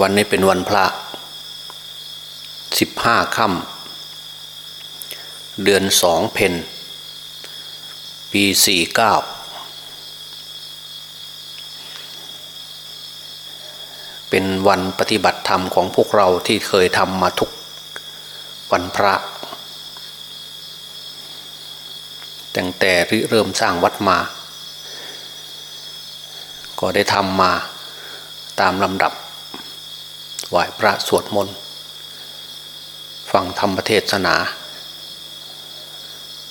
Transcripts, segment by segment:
วันนี้เป็นวันพระสิบห้าค่ำเดือนสองเพนปีสี่เก้าเป็นวันปฏิบัติธรรมของพวกเราที่เคยทำมาทุกวันพระตั้งแต่ริเริ่มสร้างวัดมา ก็ได้ทำมาตามลำดับ ไหว้พระสวดมนต์ฟังธรรมเทศนา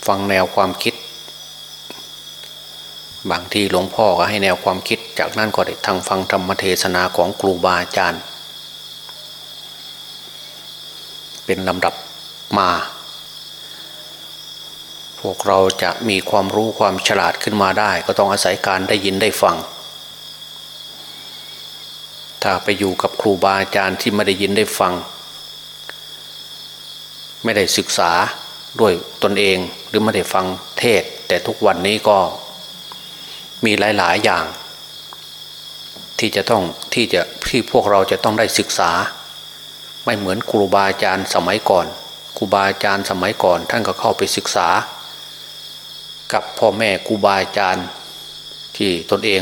ฟังแนวความคิด บางทีหลวงพ่อก็ให้แนวความคิด จากนั้นก็ได้ทางฟังธรรมเทศนาของครูบาอาจารย์ เป็นลำดับมา พวกเราจะมีความรู้ความฉลาดขึ้นมาได้ ก็ต้องอาศัยการได้ยินได้ฟัง ถ้าไปอยู่กับครูบาอาจารย์ที่ไม่ได้ยินได้ฟัง ไม่ได้ศึกษาด้วยตนเองหรือไม่ได้ฟังเทศ แต่ทุกวันนี้ก็มีหลาย ๆ อย่าง ที่จะต้องที่จะที่พวกเราจะต้องได้ศึกษา ไม่เหมือนครูบาอาจารย์สมัยก่อนครูบาอาจารย์สมัยก่อน ท่านก็เข้าไปศึกษา กับพ่อแม่ครูบาอาจารย์ ที่ตนเอง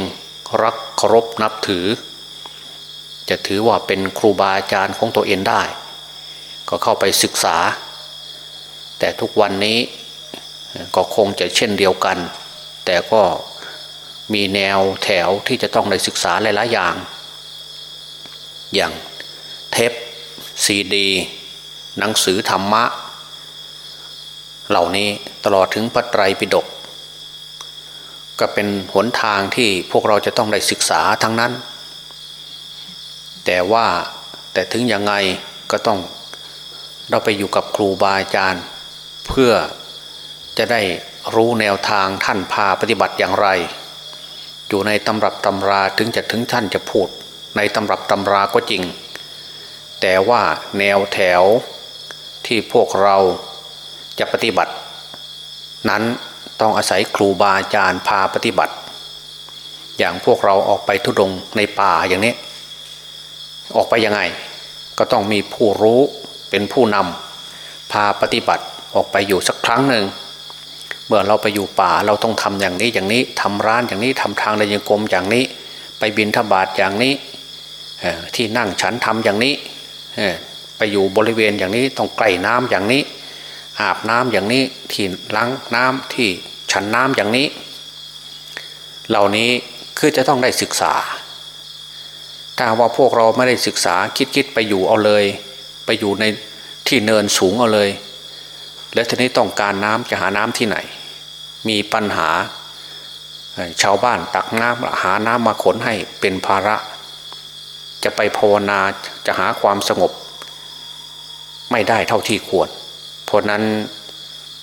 รักเคารพนับถือ จะถือว่าเป็นครูบาอาจารย์ของตัวเองได้ ก็เข้าไปศึกษา แต่ทุกวันนี้ก็คงจะเช่นเดียวกัน แต่ก็มีแนวแถวที่จะต้องได้ศึกษาหลายๆอย่าง อย่างเทปซีดี หนังสือธรรมะ เหล่านี้ตลอดถึงพระไตรปิฎกก็เป็นหนทางที่พวกเราจะต้องได้ศึกษาทั้งนั้น แต่ว่าแต่ถึงยังไงก็ต้องเราไปอยู่กับครูบาอาจารย์ เพื่อจะได้รู้แนวทางท่านพาปฏิบัติอย่างไร อยู่ในตำรับตำราถึงจะถึงท่านจะพูด ในตำรับตำราก็จริง แต่ว่าแนวแถวที่พวกเราจะปฏิบัติ นั้นต้องอาศัยครูบาอาจารย์พาปฏิบัติ อย่างพวกเราออกไปทุดงในป่าอย่างนี้ ออกไปยังไง ก็ต้องมีผู้รู้เป็นผู้นำพาปฏิบัติออกไปอยู่สักครั้งหนึ่งเมื่อเราไปอยู่ป่าเราต้องทำอย่างนี้อย่างนี้ทำร้านอย่างนี้ทำทางเดินยังกรมอย่างนี้ ไปบินทบาทอย่างนี้ที่นั่งฉันทำอย่างนี้ไปอยู่บริเวณอย่างนี้ต้องไกลน้ำอย่างนี้ อาบน้ำอย่างนี้ที่ล้างน้ำที่ฉันน้ำอย่างนี้ เหล่านี้คือจะต้องได้ศึกษา ถ้าว่าพวกเราไม่ได้ศึกษาคิดคิดไปอยู่เอาเลย ไปอยู่ในที่เนินสูงเอาเลย แล้วทีนี้ต้องการน้ำจะหาน้ำที่ไหน มีปัญหาชาวบ้านตักน้ำหาน้ำมาขนให้เป็นภาระ จะไปภาวนาจะหาความสงบ ไม่ได้เท่าที่ควร เพราะนั้น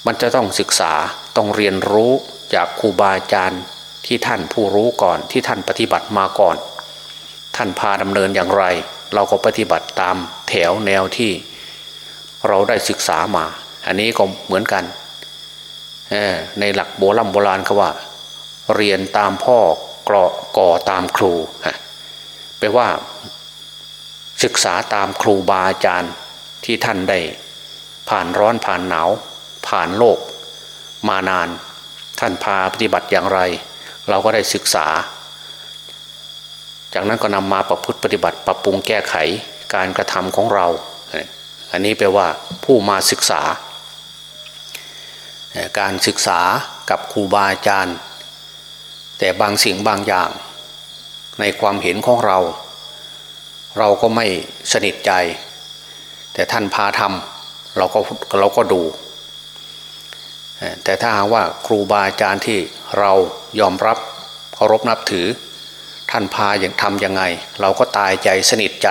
มันจะต้องศึกษาต้องเรียนรู้จากครูบาอาจารย์ที่ท่านผู้รู้ก่อนที่ท่านปฏิบัติมาก่อน ท่านพาดำเนินอย่างไร เราก็ปฏิบัติตามแถวแนวที่เราได้ศึกษามา อันนี้ก็เหมือนกัน ในหลักโบราณโบราณเขาว่า เรียนตามพ่อกรอก่อตามครูแปลว่า ศึกษาตามครูบาอาจารย์ที่ท่านได้ ผ่านร้อนผ่านหนาว ผ่านโลก มานาน ท่านพาปฏิบัติอย่างไร เราก็ได้ศึกษา จากนั้นก็นำมาประพฤติปฏิบัติปรับปรุงแก้ไขการกระทำของเรา อันนี้แปลว่าผู้มาศึกษา การศึกษากับครูบาอาจารย์ แต่บางสิ่งบางอย่าง ในความเห็นของเรา เราก็ไม่สนิทใจ แต่ท่านพาทำเราก็เราก็ดู แต่ถ้าหากว่าครูบาอาจารย์ที่เรายอมรับเคารพนับถือ ท่านพาอย่างทำยังไง เราก็ตายใจสนิทใจ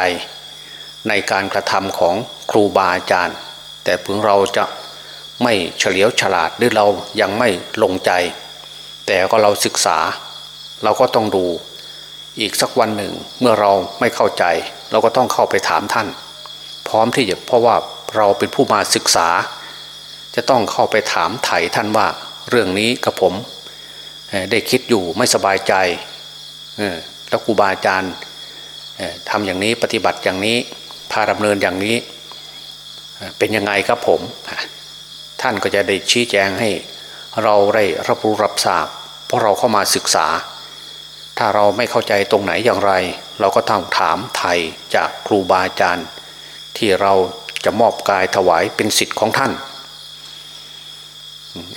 ในการกระทำของครูบาอาจารย์ แต่เพื่อเราจะไม่เฉลียวฉลาดหรือเรายังไม่ลงใจ แต่ก็เราศึกษา เราก็ต้องดูอีกสักวันหนึ่งเมื่อเราไม่เข้าใจ เราก็ต้องเข้าไปถามท่าน พร้อมที่จะเพราะว่าเราเป็นผู้มาศึกษา จะต้องเข้าไปถามไถ่ท่านว่า เรื่องนี้กับผมได้คิดอยู่ไม่สบายใจ แล้วครูบาอาจารย์ทำอย่างนี้ปฏิบัติอย่างนี้พาดำเนินอย่างนี้ เป็นยังไงครับผม ท่านก็จะได้ชี้แจงให้เราได้รับรู้รับทราบ เพราะเราเข้ามาศึกษา ถ้าเราไม่เข้าใจตรงไหนอย่างไร เราก็ต้องถามไทยจากครูบาอาจารย์ ที่เราจะมอบกายถวายเป็นสิทธิ์ของท่าน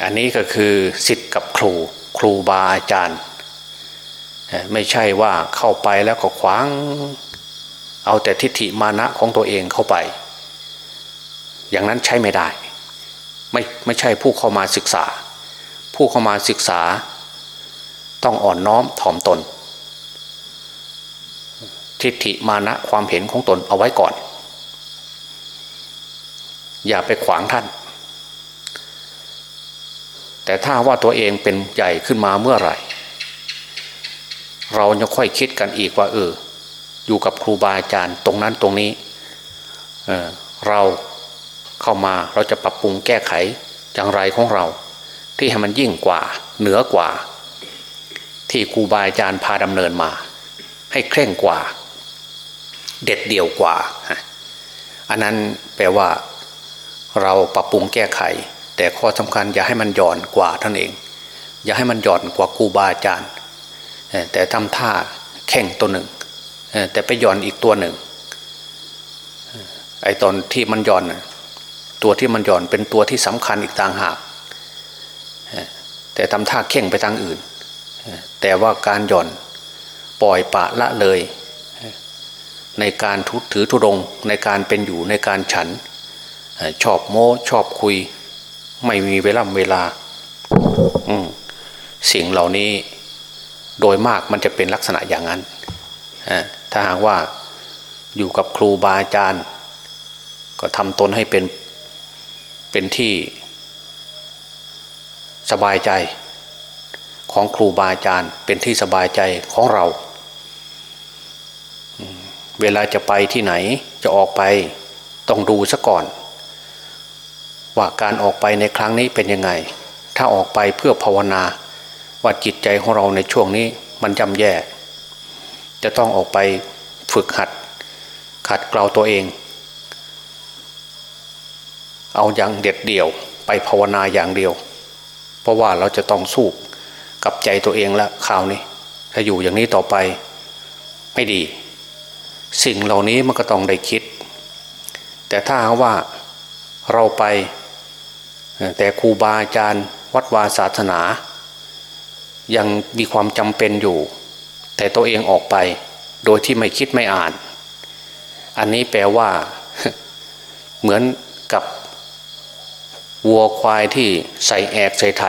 อันนี้ก็คือสิทธิ์กับครูครูบาอาจารย์ ไม่ใช่ว่าเข้าไปแล้วก็ขวาง เอาแต่ทิฏฐิมานะของตัวเองเข้าไป อย่างนั้นใช้ไม่ได้ ไม่ไม่ใช่ผู้เข้ามาศึกษา ผู้เข้ามาศึกษา ต้องอ่อนน้อมถ่อมตน ทิฏฐิมานะความเห็นของตนเอาไว้ก่อน อย่าไปขวางท่าน แต่ถ้าว่าตัวเองเป็นใหญ่ขึ้นมาเมื่อไหร่ เราจะค่อยคิดกันอีกว่า เออ อยู่กับครูบาอาจารย์ตรงนั้นตรงนี้เเราเข้ามาเราจะปรับปรุงแก้ไขอย่างไรของเรา ที่ให้มันยิ่งกว่าเหนือกว่า ที่ครูบาอาจารย์พาดำเนินมา ให้เคร่งกว่า เด็ดเดี่ยวกว่า อันนั้นแปลว่าเราปรับปรุงแก้ไข แต่ข้อสำคัญอย่าให้มันหย่อนกว่าท่านเอง อย่าให้มันหย่อนกว่าครูบาอาจารย์ แต่ทำท่าแข่งตัวหนึ่งแต่ไปย่อนอีกตัวหนึ่งไอ้ตอนที่มันย่อนตัวที่มันย่อนเป็นตัวที่สำคัญอีกต่างหากแต่ทำท่าเข่งไปทางอื่น แต่ว่าการย่อนปล่อยปะละเลย ในการทุถือทุรงในการเป็นอยู่ในการฉัน ชอบโม้ชอบคุย ไม่มีเวลาเวลาสิ่งเหล่านี้ โดยมากมันจะเป็นลักษณะอย่างนั้น ถ้าหากว่าอยู่กับครูบาอาจารย์ ก็ทำตนให้เป็นเป็นที่สบายใจของครูบาอาจารย์ เป็นที่สบายใจของเรา เวลาจะไปที่ไหนจะออกไปต้องดูซะก่อน ว่าการออกไปในครั้งนี้เป็นยังไง ถ้าออกไปเพื่อภาวนา ว่าจิตใจของเราในช่วงนี้มันจำแย่ จะต้องออกไปฝึกหัด ขัดเกลาตัวเอง เอาอย่างเด็ดเดี่ยวไปภาวนาอย่างเดียว เพราะว่าเราจะต้องสู้กับใจตัวเองแล้วคราวนี้ ถ้าอยู่อย่างนี้ต่อไปไม่ดี สิ่งเหล่านี้มันก็ต้องได้คิด แต่ถ้าว่าเราไปแต่ครูบาอาจารย์วัดวาศาสนา ยังมีความจำเป็นอยู่ แต่ตัวเองออกไป โดยที่ไม่คิดไม่อ่าน อันนี้แปลว่า เหมือนกับวัวควายที่ใส่แอกใส่ไถ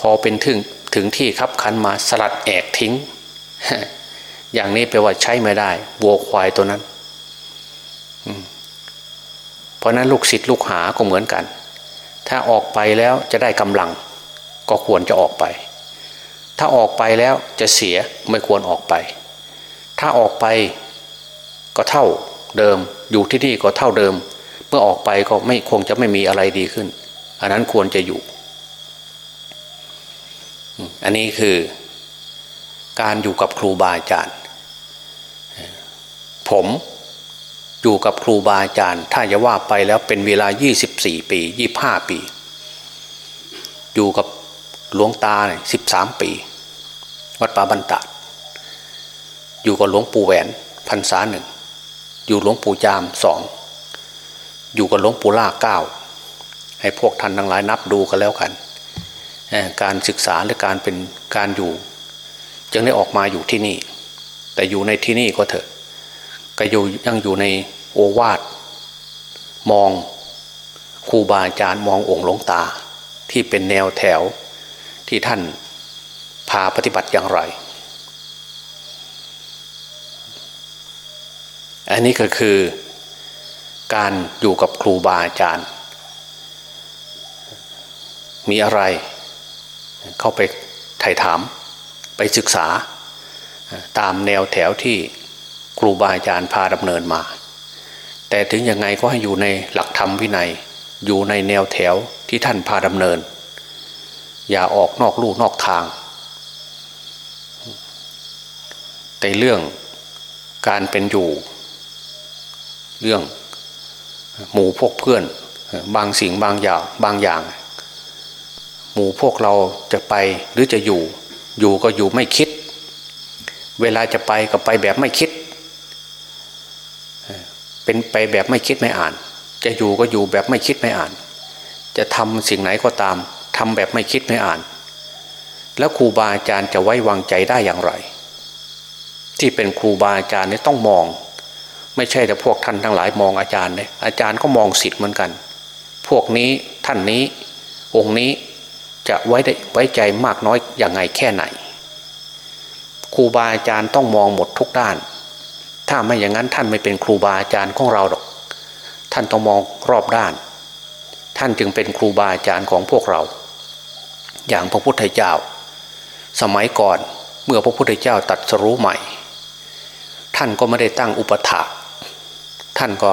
พอเป็นถึงถึงที่คับคันมาสลัดแอกทิ้ง อย่างนี้แปลว่าใช้ไม่ได้วัวควายตัวนั้นเพราะนั้นลูกศิษย์ลูกหาก็เหมือนกัน ถ้าออกไปแล้วจะได้กำลัง ก็ควรจะออกไป ถ้าออกไปแล้วจะเสียไม่ควรออกไป ถ้าออกไปก็เท่าเดิม อยู่ที่นี่ก็เท่าเดิม เมื่อออกไปก็ไม่คงจะไม่มีอะไรดีขึ้น อันนั้นควรจะอยู่ อันนี้คือการอยู่กับครูบาอาจารย์ ผมอยู่กับครูบาอาจารย์ ถ้าจะว่าไปแล้วเป็นเวลา 24 ปี 25 ปี อยู่กับหลวงตาเนี่ยสิบสามปี วัดป่าบรรดาอยู่กับหลวงปู่แหวนพรรษาหนึ่ง อยู่หลวงปู่จามสอง อยู่กับหลวงปู่ล่าเก้า ให้พวกท่านทั้งหลายนับดูกันแล้วกัน การศึกษาหรือการเป็นการอยู่ จึงได้ออกมาอยู่ที่นี่ แต่อยู่ในที่นี่ก็เถอะ ก็อยู่ยังอยู่ในโอวาทมองครูบาอาจารย์มององค์หลวงตาที่เป็นแนวแถวที่ท่าน พาปฏิบัติอย่างไร อันนี้ก็คือการอยู่กับครูบาอาจารย์ มีอะไร เข้าไปไถ่ถามไปศึกษา ตามแนวแถวที่ครูบาอาจารย์พาดำเนินมา แต่ถึงยังไงก็ให้อยู่ในหลักธรรมวินัย อยู่ในแนวแถวที่ท่านพาดำเนิน อย่าออกนอกลู่นอกทาง แต่เรื่องการเป็นอยู่ เรื่องหมู่พวกเพื่อนบางสิ่งบางอย่างบางอย่าง หมู่พวกเราจะไปหรือจะอยู่ อยู่ก็อยู่ไม่คิด เวลาจะไปก็ไปแบบไม่คิด เป็นไปแบบไม่คิดไม่อ่าน จะอยู่ก็อยู่แบบไม่คิดไม่อ่าน จะทำสิ่งไหนก็ตามทำแบบไม่คิดไม่อ่าน แล้วครูบาอาจารย์จะไว้วางใจได้อย่างไร ที่เป็นครูบาอาจารย์นี่ต้องมอง ไม่ใช่แต่พวกท่านทั้งหลายมองอาจารย์เลยอาจารย์ก็มองสิทธิ์เหมือนกัน พวกนี้ท่านนี้องค์นี้จะไว้ได้ไว้ใจมากน้อยอย่างไงแค่ไหนครูบาอาจารย์ต้องมองหมดทุกด้าน ถ้าไม่อย่างนั้นท่านไม่เป็นครูบาอาจารย์ของเราหรอก ท่านต้องมองรอบด้าน ท่านจึงเป็นครูบาอาจารย์ของพวกเรา อย่างพระพุทธเจ้า สมัยก่อนเมื่อพระพุทธเจ้าตัดสรู้ใหม่ ท่านก็ไม่ได้ตั้งอุปถากท่านก็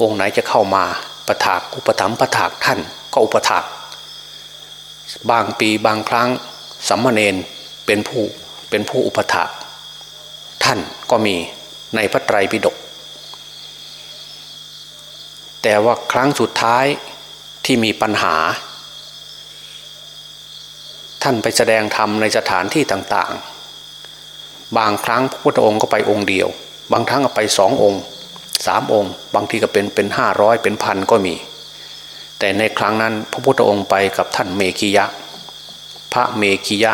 องค์ไหนจะเข้ามาประถากอุปถัมประถากท่านก็อุปถากบางปีบางครั้งสัมมาเนนเป็นผู้เป็นผู้อุปถากท่านก็มีในพระไตรปิฎกแต่ว่าครั้งสุดท้ายที่มีปัญหา ท่านไปแสดงธรรมในสถานที่ต่างๆ บางครั้งพระพุทธองค์ก็ไปองค์เดียว บางครั้งก็ไปสององค์สามองค์ บางทีก็เป็นเป็นห้าร้อยเป็นพันก็มี แต่ในครั้งนั้นพระพุทธองค์ไปกับท่านเมกิยะ พระเมกิยะ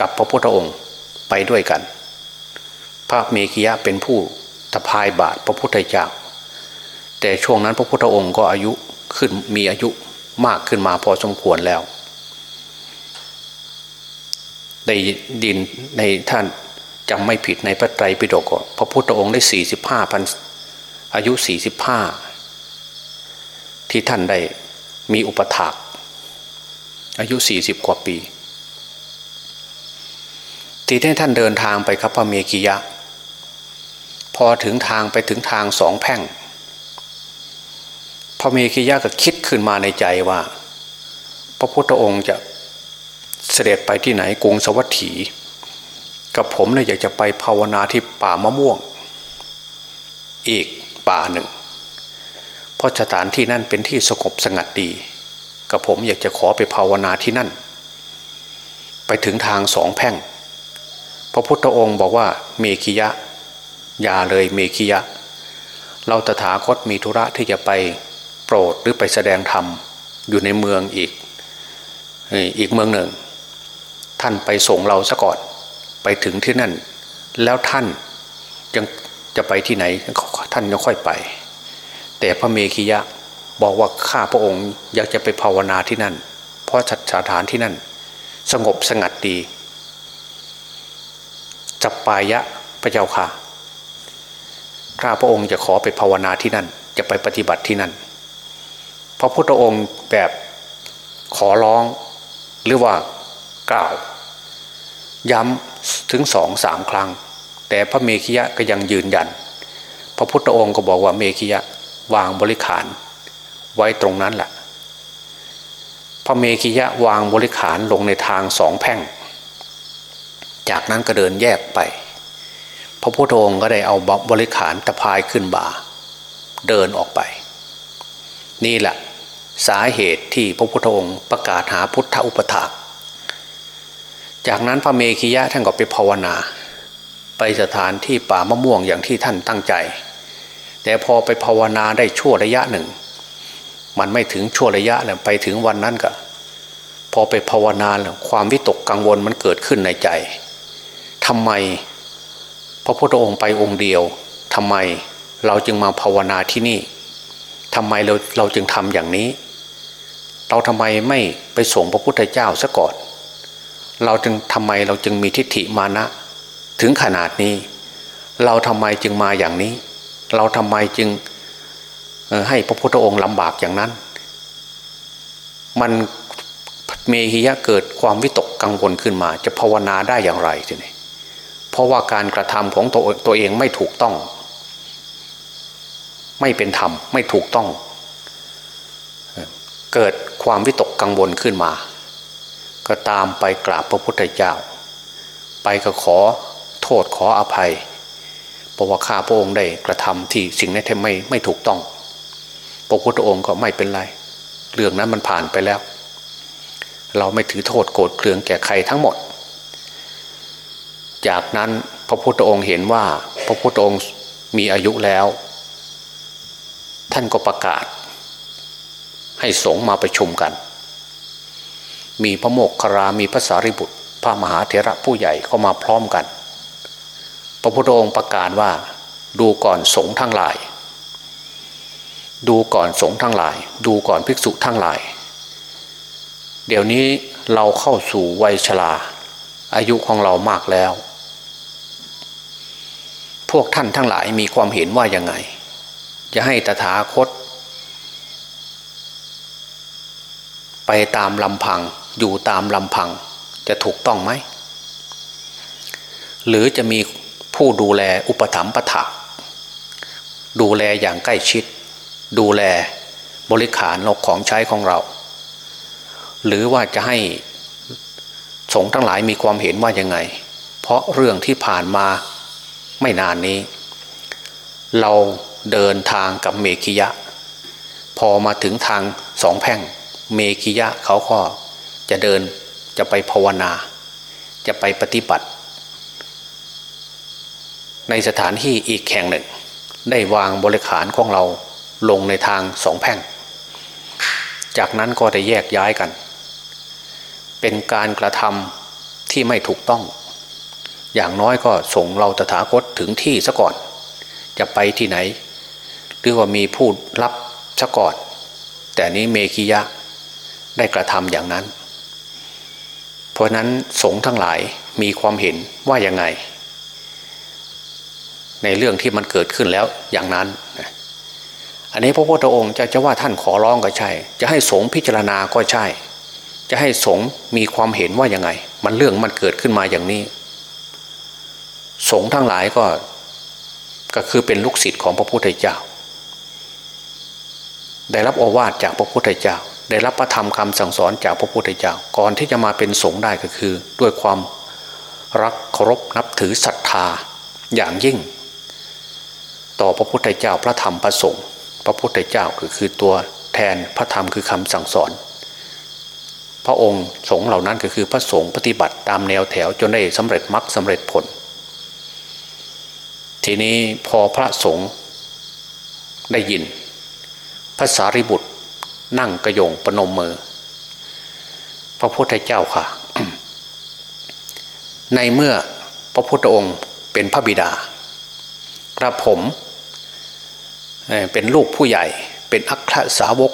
กับพระพุทธองค์ไปด้วยกัน พระเมกิยะเป็นผู้ตะพายบาทพระพุทธเจ้า แต่ช่วงนั้นพระพุทธองค์ก็อายุขึ้นมีอายุมากขึ้นมาพอสมควรแล้ว ได้ดินในท่านจำไม่ผิดในพระไตรปิฎกพระพุทธองค์ได้สี่สิบห้าพันอายุสี่สิบห้าที่ท่านได้มีอุปถากอายุสี่สิบกว่าปี ที่ได้ท่านเดินทางไปครับพระเมกิยะ พอถึงทางไปถึงทางสองแพ่ง พระเมกิยะก็คิดขึ้นมาในใจว่า พระพุทธองค์จะ เสด็จไปที่ไหนกรุงสวัสถีกับผมเนี่ยอยากจะไปภาวนาที่ป่ามะม่วง อีกป่าหนึ่ง เพราะสถานที่นั่นเป็นที่สงบสงัดดี กับผมอยากจะขอไปภาวนาที่นั่น ไปถึงทางสองแพ่ง พระพุทธองค์บอกว่าเมขิยะ อย่าเลยเมขิยะ เราตถาคตมีธุระที่จะไปโปรดหรือไปแสดงธรรมอยู่ในเมืองอีก อีกเมืองหนึ่ง ท่านไปส่งเราซะก่อน ไปถึงที่นั่น แล้วท่านยังจะไปที่ไหนท่านยังค่อยไป แต่พระเมขียะบอกว่าข้าพระองค์อยากจะไปภาวนาที่นั่น เพราะสถานที่นั่น สงบสงัดดี จับปายะพระเจ้าค่ะ ข้าพระองค์จะขอไปภาวนาที่นั่น จะไปปฏิบัติที่นั่น พระพุทธองค์แบบขอร้องหรือว่ากล่าว ย้ำถึงสองสามครั้ง แต่พระเมขิยะก็ยังยืนยัน พระพุทธองค์ก็บอกว่าเมขิยะวางบริขารไว้ตรงนั้นแหละพระเมขิยะวางบริขารลงในทางสองแพ่ง จากนั้นก็เดินแยกไป พระพุทธองค์ก็ได้เอาบริขารตะพายขึ้นบ่า เดินออกไป นี่แหละสาเหตุที่พระพุทธองค์ประกาศหาพุทธอุปถาก จากนั้นพระเมขียะท่านก็ไปภาวนา ไปสถานที่ป่ามะม่วงอย่างที่ท่านตั้งใจ แต่พอไปภาวนาได้ชั่วระยะหนึ่ง มันไม่ถึงชั่วระยะเลยไปถึงวันนั้นก็ พอไปภาวนาแล้วความวิตกกังวลมันเกิดขึ้นในใจทำไม พระพุทธองค์ไปองค์เดียวทำไมเราจึงมาภาวนาที่นี่ทำไมเราเราจึงทำอย่างนี้ เราทำไมไม่ไปส่งพระพุทธเจ้าซะก่อน เราจึงทำไมเราจึงมีทิฏฐิมานะ ถึงขนาดนี้ เราทำไมจึงมาอย่างนี้ เราทำไมจึงให้พระพุทธองค์ลำบากอย่างนั้น มันเมหิยะเกิดความวิตกกังวลขึ้นมา จะภาวนาได้อย่างไรทีนี้เพราะว่าการกระทำของตัวตัวเองไม่ถูกต้อง ไม่เป็นธรรมไม่ถูกต้อง เกิดความวิตกกังวลขึ้นมา ก็ตามไปกราบพระพุทธเจ้า ไปก็ขอโทษขออภัยเพราะว่าข้าพระองค์ได้กระทำที่สิ่งนั้นไม่ไม่ถูกต้อง พระพุทธองค์ก็ไม่เป็นไร เรื่องนั้นมันผ่านไปแล้ว เราไม่ถือโทษโกรธเคืองแก่ใครทั้งหมด จากนั้นพระพุทธองค์เห็นว่าพระพุทธองค์มีอายุแล้ว ท่านก็ประกาศ ให้สงฆ์มาประชุมกัน มีพระโมกขรา มีพระสารีบุตร พระมหาเถระผู้ใหญ่ก็มาพร้อมกัน พระพุทธองค์ประกาศว่า ดูก่อนสงฆ์ทั้งหลาย ดูก่อนสงฆ์ทั้งหลาย ดูก่อนภิกษุทั้งหลาย เดี๋ยวนี้เราเข้าสู่วัยชราอายุของเรามากแล้ว พวกท่านทั้งหลายมีความเห็นว่ายังไง จะให้ตถาคต ไป ตามลำพังอยู่ตามลำพัง จะถูกต้องไหม หรือจะมีผู้ดูแลอุปถัมภ์ประถาดูแลอย่างใกล้ชิด ดูแลบริขารของใช้ของเรา หรือว่าจะให้สงฆ์ทั้งหลายมีความเห็นว่ายังไง เพราะเรื่องที่ผ่านมาไม่นานนี้ เราเดินทางกับเมขิยะ พอมาถึงทางสองแพ่ง เมขิยะเขาก็จะเดินจะไปภาวนา จะไปปฏิบัติ ในสถานที่อีกแห่งหนึ่ง ได้วางบริขารของเราลงในทางสองแพ่ง จากนั้นก็ได้แยกย้ายกัน เป็นการกระทำที่ไม่ถูกต้อง อย่างน้อยก็ส่งเราตถาคตถึงที่ซะก่อน จะไปที่ไหน หรือว่ามีผู้รับซะก่อน แต่นี้เมกิยะ ได้กระทำอย่างนั้น เพราะนั้นสงฆ์ทั้งหลายมีความเห็นว่ายังไง ในเรื่องที่มันเกิดขึ้นแล้วอย่างนั้น อันนี้พระพุทธองค์จะจะว่าท่านขอร้องก็ใช่ จะให้สงฆ์พิจารณาก็ใช่ จะให้สงฆ์มีความเห็นว่ายังไง มันเรื่องมันเกิดขึ้นมาอย่างนี้ สงฆ์ทั้งหลายก็ก็คือเป็นลูกศิษย์ของพระพุทธเจ้า ได้รับโอวาทจากพระพุทธเจ้า ได้รับพระธรรมคำสั่งสอนจากพระพุทธเจ้าก่อนที่จะมาเป็นสงฆ์ได้ก็คือ ด้วยความรักเคารพนับถือศรัทธาอย่างยิ่ง ต่อพระพุทธเจ้าพระธรรมพระสงฆ์พระพุทธเจ้าก็คือตัวแทนพระธรรมคือคำสั่งสอน พระองค์สงฆ์เหล่านั้นก็คือพระสงฆ์ปฏิบัติตามแนวแถวจนได้สำเร็จมรรคสาเร็จผล ทีนี้พอพระสงฆ์ได้ยินพระสารีบุตร นั่งกระยงประนมมือ พระพุทธเจ้าค่ะ ในเมื่อพระพุทธองค์เป็นพระบิดากระผม เป็นลูกผู้ใหญ่เป็นอัครสาวก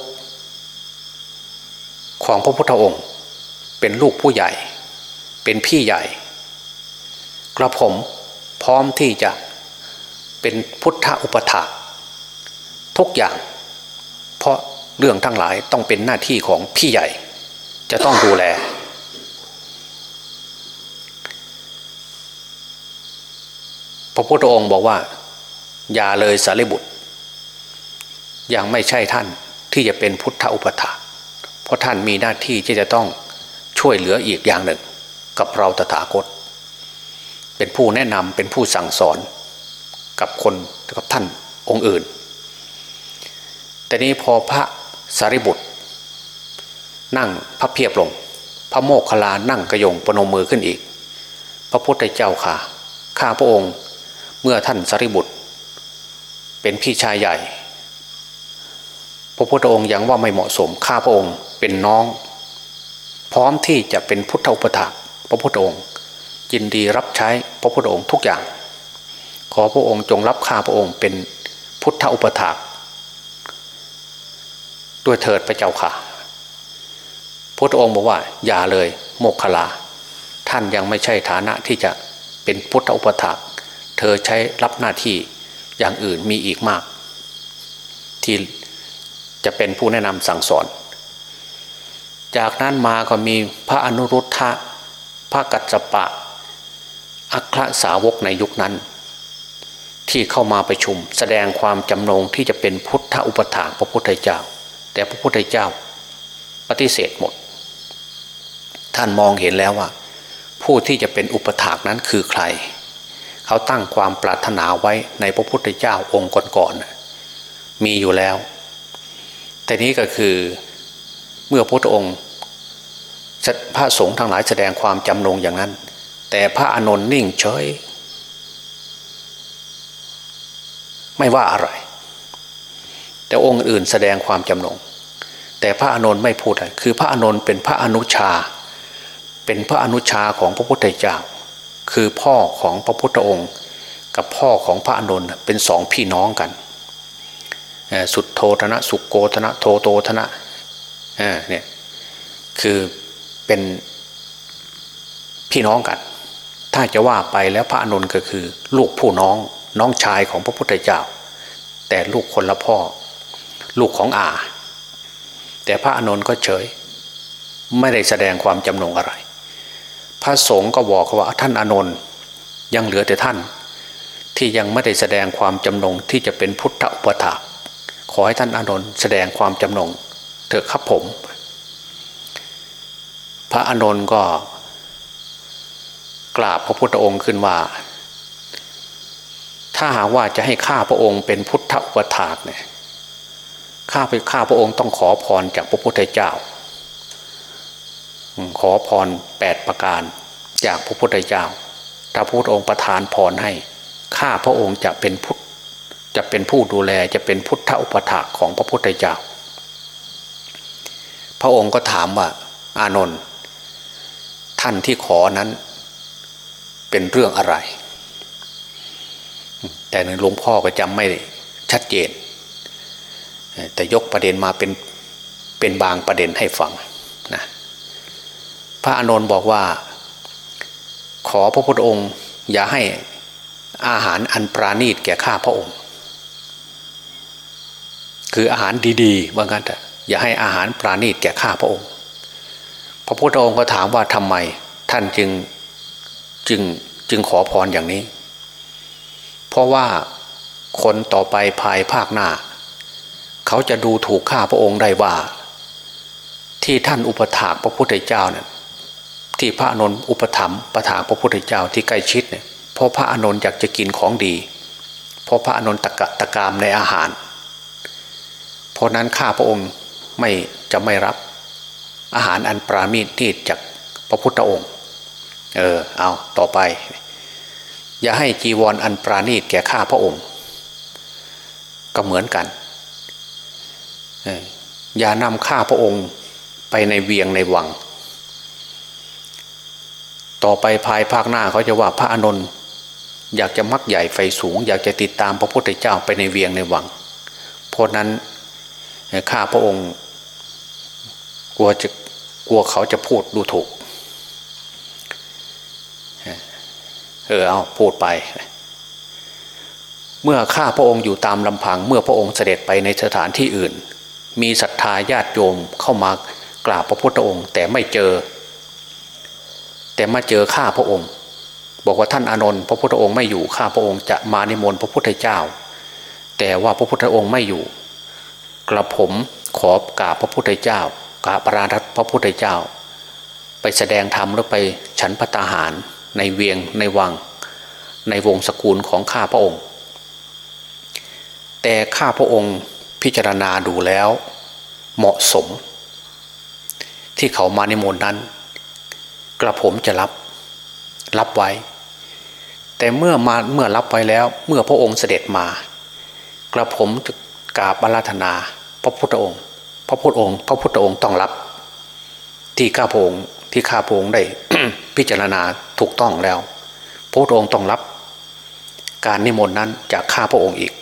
ของพระพุทธองค์ เป็นลูกผู้ใหญ่ เป็นพี่ใหญ่ กระผมพร้อมที่จะเป็นพุทธอุปถาทุกอย่าง เรื่องทั้งหลายต้องเป็นหน้าที่ของพี่ใหญ่ จะต้องดูแล พระพุทธองค์บอกว่า อย่าเลยสารีบุตร ยังไม่ใช่ท่านที่จะเป็นพุทธอุปถาเพราะท่านมีหน้าที่ที่จะต้องช่วยเหลืออีกอย่างหนึ่ง กับเราตถาคต เป็นผู้แนะนำเป็นผู้สั่งสอนกับคนกับท่านองค์อื่น แต่นี้พอพระ สารีบุตร นั่งพระเพียบลง พระโมกขลานั่งกระยงปนมือขึ้นอีก พระพุทธเจ้าค่ะ ข้าพระองค์เมื่อท่านสารีบุตร เป็นพี่ชายใหญ่ พระพุทธองค์ยังว่าไม่เหมาะสมข้าพระองค์เป็นน้อง พร้อมที่จะเป็นพุทธอุปถาพระพุทธองค์ยินดีรับใช้พระพุทธองค์ทุกอย่าง ขอพระองค์จงรับข้าพระองค์เป็นพุทธอุปถา ด้วยเถิดพระเจ้าค่ะพระองค์บอกว่า อย่าเลยโมกขลา ท่านยังไม่ใช่ฐานะที่จะเป็นพุทธอุปถาเธอใช้รับหน้าที่อย่างอื่นมีอีกมาก ที่จะเป็นผู้แนะนำสั่งสอน จากนั้นมาก็มีพระอนุรุทธะพระกัจจปะ อัครสาวกในยุคนั้น ที่เข้ามาประชุมแสดงความจำนงที่จะเป็นพุทธอุปถาพระพุทธเจ้า แต่พระพุทธเจ้าปฏิเสธหมด ท่านมองเห็นแล้วว่า ผู้ที่จะเป็นอุปถากนั้นคือใคร เขาตั้งความปรารถนาไว้ในพระพุทธเจ้าองค์ก่อนๆมีอยู่แล้ว แต่นี้ก็คือเมื่อพระองค์พระสงฆ์ทั้งหลายแสดงความจำนงอย่างนั้น แต่พระอานนท์นิ่งเฉยไม่ว่าอะไร แต่องค์อื่นแสดงความจำนง แต่พระอานนท์ไม่พูดคือพระอานนท์เป็นพระอนุชา เป็นพระอนุชาของพระพุทธเจ้าคือพ่อของพระพุทธองค์ กับพ่อของพระอานนท์เป็นสองพี่น้องกัน สุดโทธนะ สุโกธนะโทโตธนะเนี่ยคือเป็นพี่น้องกัน ถ้าจะว่าไปแล้วพระอนุนก็คือ ลูกผู้น้องน้องชายของพระพุทธเจ้า แต่ลูกคนละพ่อ ลูกของอา แต่พระอนุนก็เฉย ไม่ได้แสดงความจำนงอะไร พระสงฆ์ก็บอกว่าท่านอนุนยังเหลือแต่ท่าน ที่ยังไม่ได้แสดงความจำนงที่จะเป็นพุทธอุปถาขอให้ท่านอนุนแสดงความจำนงเถอะครับผม พระอานนท์ก็กราบพระพุทธองค์ขึ้นว่า ถ้าหากว่าจะให้ข้าพระองค์เป็นพุทธอุปถาเนี่ย ข้าไปข้าพระองค์ต้องขอพรจากพระพุทธเจ้า ขอพรแปดประการจากพระพุทธเจ้า ถ้าพระพุทธองค์ประทานพรให้ข้าพระองค์จะเป็นพุทธจะเป็นผู้ดูแลจะเป็นพุทธอุปถากของพระพุทธเจ้า พระองค์ก็ถามว่าอานนท์ท่านที่ขอนั้นเป็นเรื่องอะไร แต่หลวงพ่อก็จำไม่ชัดเจน แต่ยกประเด็นมาเป็นเป็นบางประเด็นให้ฟังนะพระอานนท์บอกว่า ขอพระพุทธองค์ อย่าให้อาหารอันปราณีตแก่ข้าพระองค์ คืออาหารดีๆว่างั้นแต่อย่าให้อาหารปราณีตแก่ข้าพระองค์ พระพุทธองค์ก็ถามว่าทำไมท่านจึงจึงจึงขอพรอย่างนี้ เพราะว่าคนต่อไปภายภาคหน้า เขาจะดูถูกข้าพระองค์ได้ว่า ที่ท่านอุปถากพระพุทธเจ้าเนี่ยที่พระอนนท์อุปถัมภ์ประถากพระพุทธเจ้าที่ใกล้ชิดเนี่ยเพราะพระอนนท์อยากจะกินของดี เพราะพระอนนท์ตะกะตะกามในอาหาร เพราะนั้นข้าพระองค์ไม่จะไม่รับอาหารอันปราณีตจากพระพุทธองค์ เออเอาต่อไป อย่าให้จีวรออันปราณีตแก่ข้าพระองค์ ก็เหมือนกัน อย่านำข้าพระองค์ไปในเวียงในวัง ต่อไปภายภาคหน้าเขาจะว่าพระอานนท์อยากจะมักใหญ่ไฟสูง อยากจะติดตามพระพุทธเจ้าไปในเวียงในวัง เพราะนั้นข้าพระองค์กลัวจะกลัวเขาจะพูดดูถูก เออเอาพูดไป เมื่อข้าพระองค์อยู่ตามลำพัง เมื่อพระองค์เสด็จไปในสถานที่อื่น มีศรัทธาญาติโยมเข้ามากราบพระพุทธองค์ แต่ไม่เจอ แต่มาเจอข้าพระองค์ บอกว่าท่านอานนท์พระพุทธองค์ไม่อยู่ข้าพระองค์จะมานิมนต์พระพุทธเจ้า แต่ว่าพระพุทธองค์ไม่อยู่ กระผมขอกราบพระพุทธเจ้ากราบปราทัพระพุทธเจ้า ไปแสดงธรรมแล้วไปฉันพระตาหารในเวียงในวัง ในวงสกุลของข้าพระองค์ แต่ข้าพระองค์ พิจารณาดูแล้วเหมาะสม ที่เขามาในมนนั้น กระผมจะรับ รับไว้ แต่เมื่อมาเมื่อรับไว้แล้ว เมื่อพระองค์เสด็จมา กระผมจะกราบอาราธนา พระพุทธองค์ พระพุทธองค์ พระพุทธองค์ต้องรับ ที่ข้าพระองค์ที่ข้าพระองค์ได้พิจารณาถูกต้องแล้ว พระพุทธองค์ต้องรับ การนิมนต์นั้นจากข้าพระองค์อีก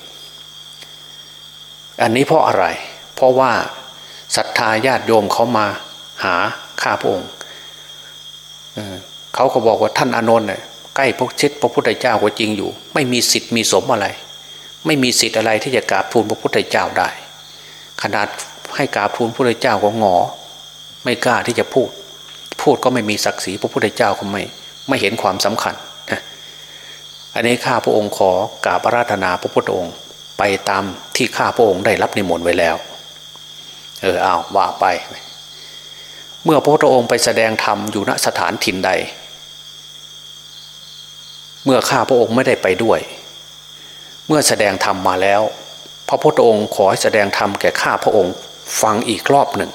อันนี้เพราะอะไร เพราะว่าศรัทธาญาติโยมเขามาหาข้าพระองค์เขาก็บอกว่าท่านอานนท์เนี่ยใกล้พระชิดพระพุทธเจ้าก็จริงอยู่ ไม่มีสิทธิ์มีสมอะไร ไม่มีสิทธิ์อะไรที่จะกราบทูลพระพุทธเจ้าได้ ขนาดให้กราบทูลพระพุทธเจ้าก็งอ ไม่กล้าที่จะพูด พูดก็ไม่มีศักดิ์ศรีพระพุทธเจ้าก็ไม่ไม่เห็นความสำคัญอันนี้ข้าพระองค์ขอกราบราธนาพระพุทธองค์ ไปตามที่ข้าพระองค์ได้รับนิมนต์ไว้แล้ว เออเอาว่าไป เมื่อพระพุทธองค์ไปแสดงธรรมอยู่ณสถานถิ่นใด เมื่อข้าพระองค์ไม่ได้ไปด้วย เมื่อแสดงธรรมมาแล้ว พระพุทธองค์ขอให้แสดงธรรมแก่ข้าพระองค์ฟังอีกรอบหนึ่ง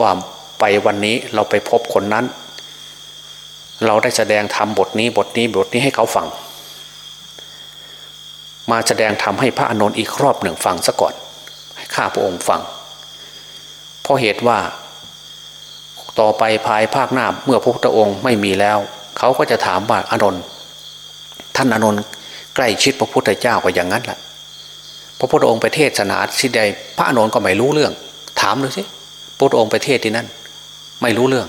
ว่าไปวันนี้เราไปพบคนนั้น เราได้แสดงธรรมบทนี้บทนี้บทนี้ให้เขาฟัง มาแสดงธรรมให้พระอานนท์อีกรอบหนึ่งฟังซะก่อนให้ข้าพระองค์ฟัง เพราะเหตุว่า ต่อไปภายภาคหน้าเมื่อพระพุทธองค์ไม่มีแล้ว เขาก็จะถามว่าอานนท์ท่านอานนท์ใกล้ชิดพระพุทธเจ้าก็อย่างนั้นแหละพระพุทธองค์ไปเทศนาที่ใดพระอานนท์ก็ไม่รู้เรื่อง ถามดูสิพระพุทธองค์ไปเทศที่นั่นไม่รู้เรื่อง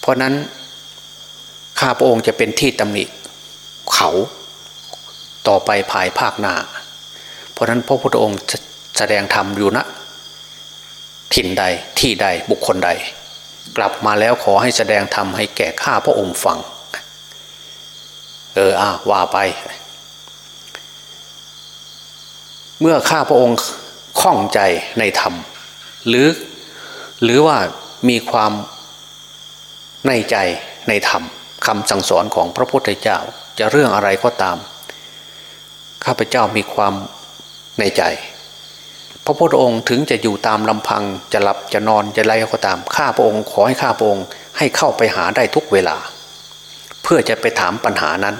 เพราะนั้นข้าพระองค์จะเป็นที่ตำหนิเขา ต่อไปภายภาคหน้า เพราะนั้นพระพุทธองค์แสดงธรรมอยู่ณนะถิ่นใดที่ใดบุคคลใด กลับมาแล้วขอให้แสดงธรรมให้แก่ข้าพระองค์ฟัง เอออ่าว่าไป เมื่อข้าพระองค์ข้องใจในธรรม หรือหรือว่ามีความในใจในธรรมคำสั่งสอนของพระพุทธเจ้า จะเรื่องอะไรก็ตาม ข้าพเจ้ามีความในใจ พระพุทธองค์ถึงจะอยู่ตามลำพังจะหลับจะนอนจะอะไรก็ตามข้าพระองค์ขอให้ข้าพระองค์ให้เข้าไปหาได้ทุกเวลา เพื่อจะไปถามปัญหานั้น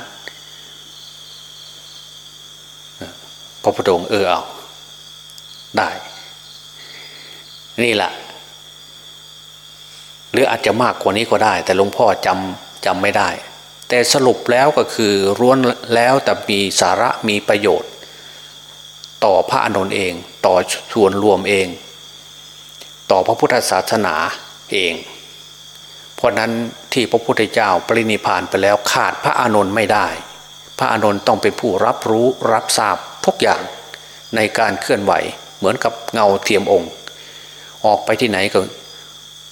พระพุทธองค์เออเอาได้ นี่แหละหรืออาจจะมากกว่านี้ก็ได้ แต่หลวงพ่อจำจำไม่ได้ แต่สรุปแล้วก็คือร้วนแล้วแต่มีสาระมีประโยชน์ ต่อพระอนุนเอง ต่อส่วนรวมเอง ต่อพระพุทธศาสนาเอง เพราะนั้นที่พระพุทธเจ้าปรินิพานไปแล้วขาดพระอานนท์ไม่ได้ พระอานนท์ต้องเป็นผู้รับรู้รับทราบทุกอย่างในการเคลื่อนไหวเหมือนกับเงาเทียมองค์ ออกไปที่ไหนก็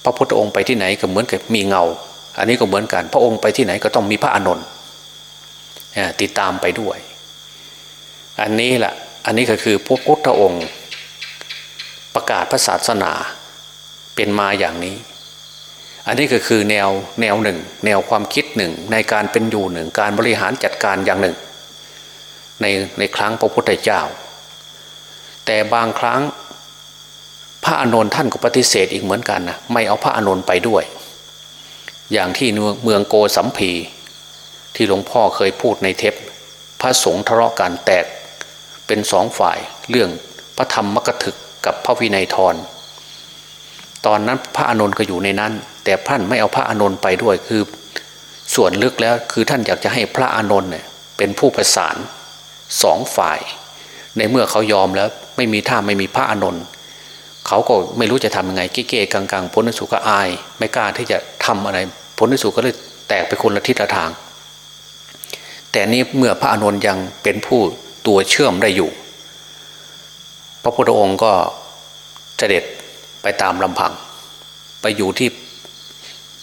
พระพุทธองค์ไปที่ไหนก็เหมือนกับมีเงา อันนี้ก็เหมือนกัน พระองค์ไปที่ไหนก็ต้องมีพระอานนท์ติดตามไปด้วย อันนี้แหละอันนี้ก็คือพระพุทธองค์ ประกาศพระศาสนาเป็นมาอย่างนี้ อันนี้ก็คือแนวแนวหนึ่ง แนวความคิดหนึ่งในการเป็นอยู่หนึ่ง การบริหารจัดการอย่างหนึ่ง ในในครั้งพระพุทธเจ้า แต่บางครั้งพระอานนท์ท่านก็ปฏิเสธอีกเหมือนกันนะไม่เอาพระอานนท์ไปด้วย อย่างที่เมืองโกสัมพี ที่หลวงพ่อเคยพูดในเทปพระสงฆ์ทะเลาะกันแตก เป็นสองฝ่ายเรื่องพระธรรมมกถึกกับพระวินัยทรตอนนั้นพระอานนท์ก็อยู่ในนั้น แต่ท่านไม่เอาพระอานนท์ไปด้วยคือ ส่วนลึกแล้วคือท่านอยากจะให้พระอานนท์เนี่ยเป็นผู้ประสานสองฝ่าย ในเมื่อเขายอมแล้วไม่มีท่าไม่มีพระอานนท์เขาก็ไม่รู้จะทำยังไงเก๊ๆกังๆพ้นสุกอาย ไม่กล้าที่จะทำอะไร พ้นสุก็เลยแตกไปคนละทิศละทาง แต่นี้เมื่อพระอานนท์ยังเป็นผู้ตัวเชื่อมได้อยู่ พระพุทธองค์ก็เสด็จไปตามลำพัง ไปอยู่ที่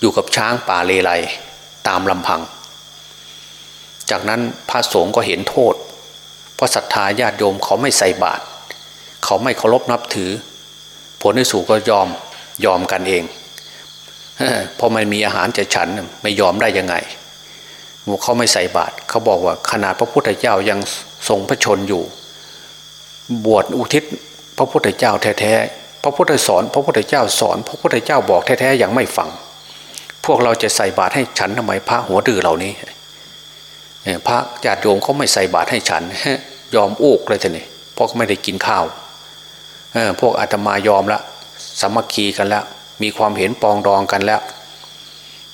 อยู่กับช้างป่าเลไลตามลำพัง จากนั้นพระสงฆ์ก็เห็นโทษ เพราะศรัทธาญาติโยมเขาไม่ใส่บาตรเขาไม่เคารพนับถือ ผลที่สุก็ยอมยอมกันเอง พอมันมีอาหารจะฉันไม่ยอมได้ยังไงเขาไม่ใส่บาตรเขาบอกว่าขนาดพระพุทธเจ้ายังทรงพระชนอยู่ บวชอุทิศพระพุทธเจ้าแท้ๆพระพุทธสอน พระพุทธเจ้าสอน พระพุทธเจ้าบอกแท้ๆยังไม่ฟัง พวกเราจะใส่บาตรให้ฉันทำไมพระหัวดื้อเหล่านี้พระญาติโยมเขาไม่ใส่บาตรให้ฉันยอมโอกเลยท่านี่เพราะไม่ได้กินข้าวพวกอาตมายอมละสามัคคีกันแล้ว มีความเห็นปองดองกันแล้ว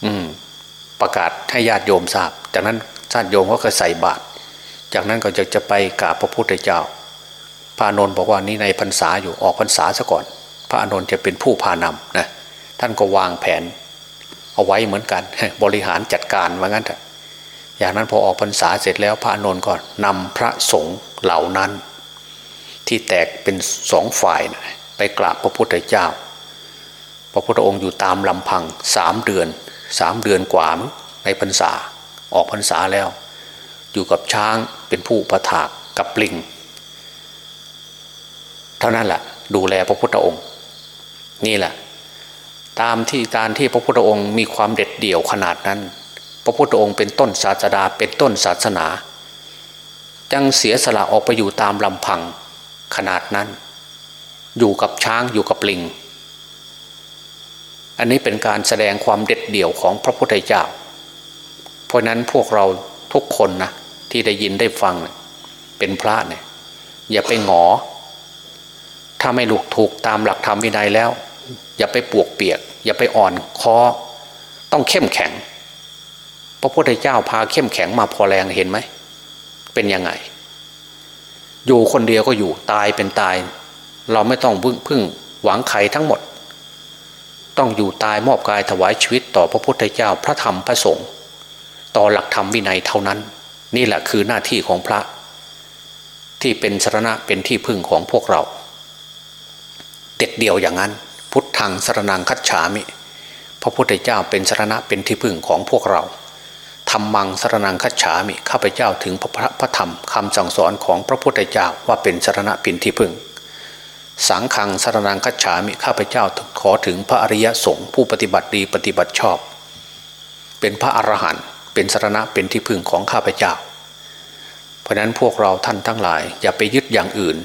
อืม ประกาศให้ญาติโยมทราบ จากนั้นญาติโยมเขาก็ใส่บาตรจากนั้นก็จะจะไปกราบพระพุทธเจ้า พระนนท์บอกว่านี่ในพรรษาอยู่ออกพรรษาซะก่อน พระอนุนจะเป็นผู้พานำนะท่านก็วางแผน เอาไว้เหมือนกัน บริหารจัดการว่างั้นเถอะอย่างนั้นพอออกพรรษาเสร็จแล้วพระอนุนก็นำพระสงฆ์เหล่านั้น ที่แตกเป็นสองฝ่ายนะไปกราบพระพุทธเจ้า ระพุทธองค์อยู่ตามลำพังสามเดือนสามเดือนกว่าในพรรษาออกพรรษาแล้ว อยู่กับช้างเป็นผู้ประถากกับปลิงเท่านั้นแหละดูแลพระพุทธองค์ นี่แหละ ตามที่การที่พระพุทธองค์มีความเด็ดเดี่ยวขนาดนั้น พระพุทธองค์เป็นต้นศาสดาเป็นต้นศาสนาจังเสียสละออกไปอยู่ตามลำพังขนาดนั้น อยู่กับช้างอยู่กับลิง อันนี้เป็นการแสดงความเด็ดเดี่ยวของพระพุทธเจ้า เพราะนั้นพวกเราทุกคนนะที่ได้ยินได้ฟังเป็นพระเนี่ยอย่าไปหงอ ถ้าไม่ลุกถูกตามหลักธรรมวินัยแล้ว อย่าไปปวกเปียก อย่าไปอ่อนคอต้องเข้มแข็ง พระพุทธเจ้าพาเข้มแข็งมาพอแรงเห็นไหม เป็นยังไง อยู่คนเดียวก็อยู่ตายเป็นตาย เราไม่ต้องพึ่งพึ่งหวังใครทั้งหมด ต้องอยู่ตายมอบกายถวายชีวิตต่อพระพุทธเจ้าพระธรรมพระสงฆ์ต่อหลักธรรมวินัยเท่านั้น นี่แหละคือหน้าที่ของพระ ที่เป็นสรณะเป็นที่พึ่งของพวกเรา เด็ดเดี่ยวอย่างนั้น พุทธังสรนังคัจฉามิ พระพุทธเจ้าเป็นสรณะเป็นที่พึ่งของพวกเราธรรมังสรนังคัจฉามิข้าพเจ้าถึงพระพระธรรมคำสั่งสอนของพระพุทธเจ้าว่าเป็นสรณะเป็นที่พึ่ง สังฆังสรนังคัจฉามิข้าพเจ้าขอถึงพระอริยสงฆ์ผู้ปฏิบัติดีปฏิบัติชอบ เป็นพระอรหันต์เป็นสรณะเป็นที่พึ่งของข้าพเจ้า เพราะนั้นพวกเราท่านทั้งหลาย อย่าไปยึดอย่างอื่น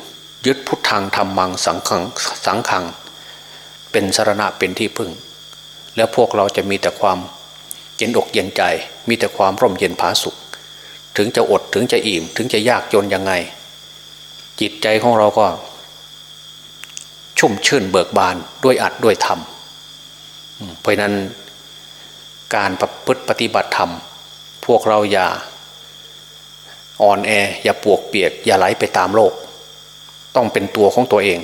ยึดพุทธังธรรมังสังขังสังขัง เป็นสรณะเป็นที่พึ่ง แล้วพวกเราจะมีแต่ความเย็นอกเย็นใจ มีแต่ความร่มเย็นผาสุข ถึงจะอดถึงจะอิ่ม ถึงจะยากจนยังไง จิตใจของเราก็ ชุ่มชื่นเบิกบานด้วยอัดด้วยธรรมเพราะนั้นการประพฤติปฏิบัติธรรม พวกเราอย่าอ่อนแออย่าปวกเปียก อย่าไหลไปตามโลก ต้องเป็นตัวของตัวเอง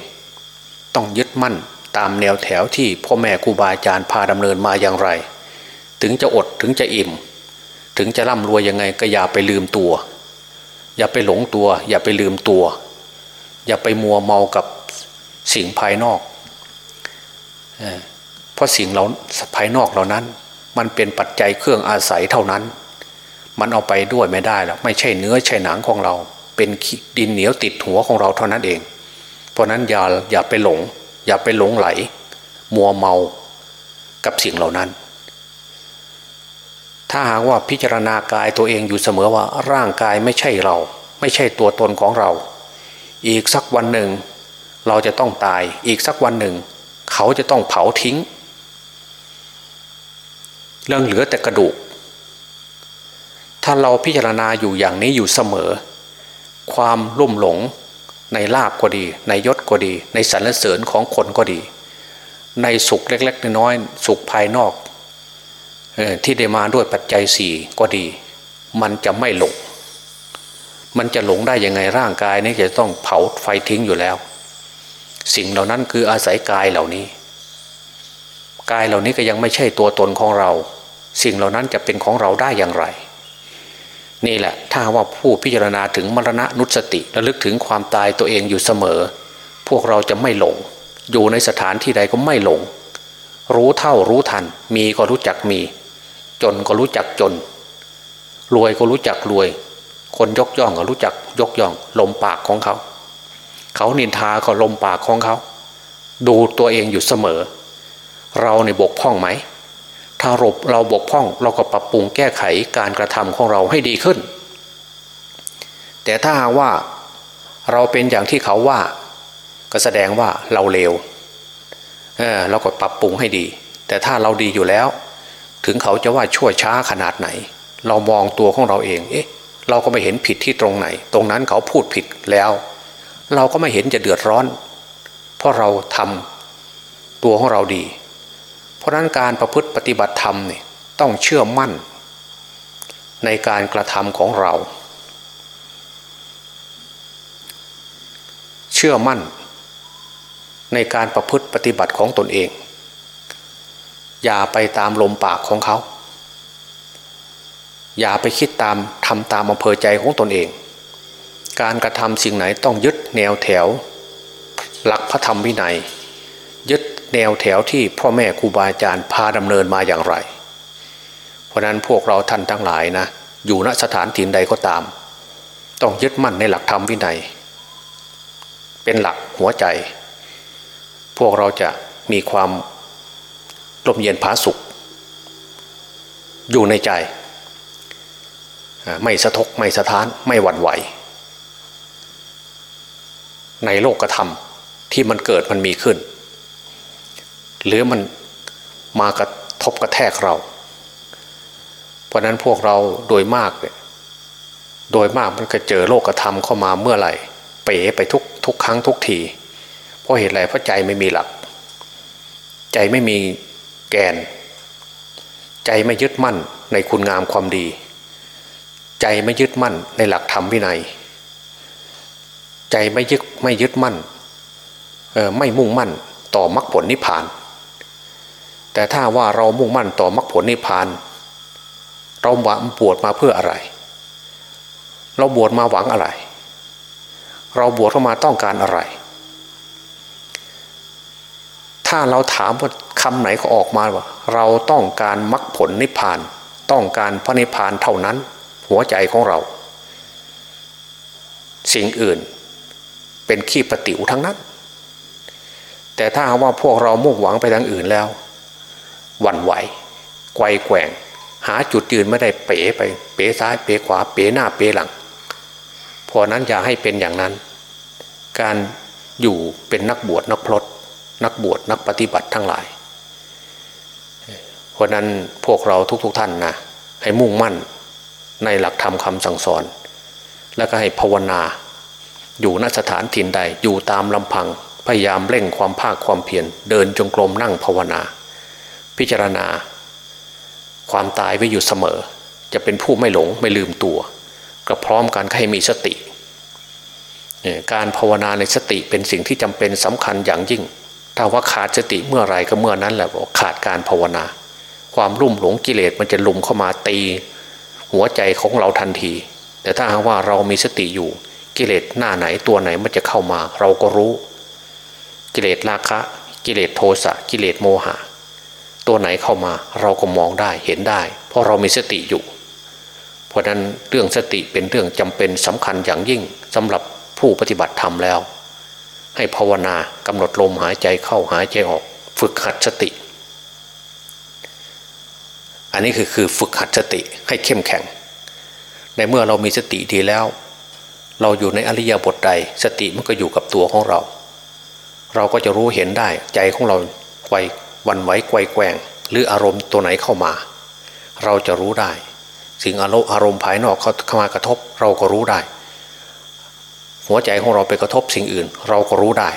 ต้องยึดมั่นตามแนวแถวที่พ่อแม่ครูบาอาจารย์พาดำเนินมาอย่างไร ถึงจะอดถึงจะอิ่ม ถึงจะร่ำรวยยังไงก็อย่าไปลืมตัว อย่าไปหลงตัว อย่าไปลืมตัว อย่าไปมัวเมากับ สิ่งภายนอกเพราะสิ่งเราภายนอกเหล่านั้น มันเป็นปัจจัยเครื่องอาศัยเท่านั้น มันเอาไปด้วยไม่ได้หรอกไม่ใช่เนื้อใช่หนังของเรา เป็นดินเหนียวติดหัวของเราเท่านั้นเอง เพราะนั้นอย่าอย่าไปหลง อย่าไปหลงไหล มัวเมากับสิ่งเหล่านั้น ถ้าหากว่าพิจารณากายตัวเองอยู่เสมอว่าร่างกายไม่ใช่เรา ไม่ใช่ตัวตนของเรา อีกสักวันหนึ่ง เราจะต้องตายอีกสักวันหนึ่ง เขาจะต้องเผาทิ้ง เรื่องเหลือแต่กระดูก ถ้าเราพิจารณาอยู่อย่างนี้อยู่เสมอ ความลุ่มหลงในลาบก็ดี ในยศก็ดี ในสรรเสริญของคนก็ดี ในสุขเล็ก ๆ น้อยๆสุขภายนอกที่ได้มาด้วยปัจจัยสี่ก็ดี มันจะไม่หลง มันจะหลงได้ยังไงร่างกายนี้จะต้องเผาไฟทิ้งอยู่แล้ว สิ่งเหล่านั้นคืออาศัยกายเหล่านี้ กายเหล่านี้ก็ยังไม่ใช่ตัวตนของเรา สิ่งเหล่านั้นจะเป็นของเราได้อย่างไร นี่แหละถ้าว่าผู้พิจารณาถึงมรณะนุสติระลึกถึงความตายตัวเองอยู่เสมอ พวกเราจะไม่หลง อยู่ในสถานที่ใดก็ไม่หลง รู้เท่ารู้ทัน มีก็รู้จักมี จนก็รู้จักจน รวยก็รู้จักรวย คนยกย่องก็รู้จักยกย่องลมปากของเขา เขานินทาก็ลมปากของเขา ดูตัวเองอยู่เสมอ เราในบกพร่องไหม ถ้ารบเราบกพร่องเราก็ปรับปรุงแก้ไขการกระทำของเราให้ดีขึ้น แต่ถ้าว่าเราเป็นอย่างที่เขาว่า ก็แสดงว่าเราเลวเออเราก็ปรับปรุงให้ดี แต่ถ้าเราดีอยู่แล้ว ถึงเขาจะว่าชั่วช้าขนาดไหน เรามองตัวของเราเอง เอ๊ะ เราก็ไม่เห็นผิดที่ตรงไหน ตรงนั้นเขาพูดผิดแล้ว เราก็ไม่เห็นจะเดือดร้อน เพราะเราทำตัวของเราดี เพราะนั้นการประพฤติปฏิบัติธรรมเนี่ยต้องเชื่อมั่น ในการกระทำของเรา เชื่อมั่น ในการประพฤติปฏิบัติของตนเอง อย่าไปตามลมปากของเขา อย่าไปคิดตามทำตามอำเภอใจของตนเอง การกระทำสิ่งไหนต้องยึดแนวแถว หลักพระธรรมวินัย ยึดแนวแถวที่พ่อแม่ครูบาอาจารย์พาดำเนินมาอย่างไร เพราะนั้นพวกเราท่านทั้งหลายนะอยู่ณสถานถิ่นใดก็ตาม ต้องยึดมั่นในหลักธรรมวินัย เป็นหลักหัวใจ พวกเราจะมีความลมเย็นผาสุข อยู่ในใจ ไม่สะทกไม่สะท้านไม่หวั่นไหว ในโลกธรรมที่มันเกิดมันมีขึ้น หรือมันมากระทบกระแทกเรา เพราะนั้นพวกเราโดยมากเนี่ยโดยมากมันก็เจอโลกธรรมเข้ามาเมื่อไหร่ เป๋ไปทุกทุกครั้งทุกที เพราะเหตุไรเพราะใจไม่มีหลัก ใจไม่มีแกน ใจไม่ยึดมั่นในคุณงามความดี ใจไม่ยึดมั่นในหลักธรรมวินัย ใจไม่ยึดไม่ยึดมั่นไม่มุ่งมั่นต่อมรรคผลนิพพาน แต่ถ้าว่าเรามุ่งมั่นต่อมรรคผลนิพพาน เราบวชมาเพื่ออะไร เราบวชมาหวังอะไร เราบวชเข้ามาต้องการอะไร ถ้าเราถามว่าคำไหนก็ออกมาว่า เราต้องการมรรคผลนิพพาน ต้องการพระนิพพานเท่านั้น หัวใจของเรา สิ่งอื่น เป็นขี้ปฏิวทั้งนั้น แต่ถ้าว่าพวกเรามุ่งหวังไปทางอื่นแล้วหวั่นไหวไกวแกว่ง หาจุดยืนไม่ได้เป๋ไป เป๋ซ้ายเป๋ขวาเป๋หน้าเป๋หลังเพราะนั้นอย่าให้เป็นอย่างนั้น การอยู่เป็นนักบวชนักพรตนักบวชนักปฏิบัติทั้งหลาย เพราะนั้นพวกเราทุกๆทท่านนะให้มุ่งมั่นในหลักธรรมคำสั่งสอน แล้วก็ให้ภาวนา อยู่ณสถานถิ่นใดอยู่ตามลำพังพยายามเร่งความภาคความเพียรเดินจงกรมนั่งภาวนา พิจารณา ความตายไว้อยู่เสมอ จะเป็นผู้ไม่หลงไม่ลืมตัว ก็พร้อมกันให้มีสติ การภาวนาในสติเป็นสิ่งที่จำเป็นสำคัญอย่างยิ่ง ถ้าว่าขาดสติเมื่อไรก็เมื่อนั้นแหละขาดการภาวนา ความรุ่มหลงกิเลสมันจะลุมเข้ามาตี หัวใจของเราทันที แต่ถ้าหากว่าเรามีสติอยู่ กิเลสหน้าไหนตัวไหนมันจะเข้ามา เราก็รู้ กิเลสราคะ กิเลสโทสะกิเลสโมหะ ตัวไหนเข้ามา เราก็มองได้เห็นได้ เพราะเรามีสติอยู่ เพราะนั้นเรื่องสติเป็นเรื่องจำเป็นสำคัญอย่างยิ่งสำหรับผู้ปฏิบัติธรรมแล้ว ให้ภาวนากำหนดลมหายใจเข้าหายใจออก ฝึกหัดสติ อันนี้คือคือฝึกหัดสติให้เข้มแข็ง ในเมื่อเรามีสติดีแล้ว เราอยู่ในอริยบทใด สติมันก็อยู่กับตัวของเรา เราก็จะรู้เห็นได้ใจของเราไกววันไหวไกวแกว่ง หรืออารมณ์ตัวไหนเข้ามา เราจะรู้ได้ สิ่งอารมณ์อารมณ์ภายนอกเขาเข้ามากระทบ เราก็รู้ได้ หัวใจของเราไปกระทบสิ่งอื่น เราก็รู้ได้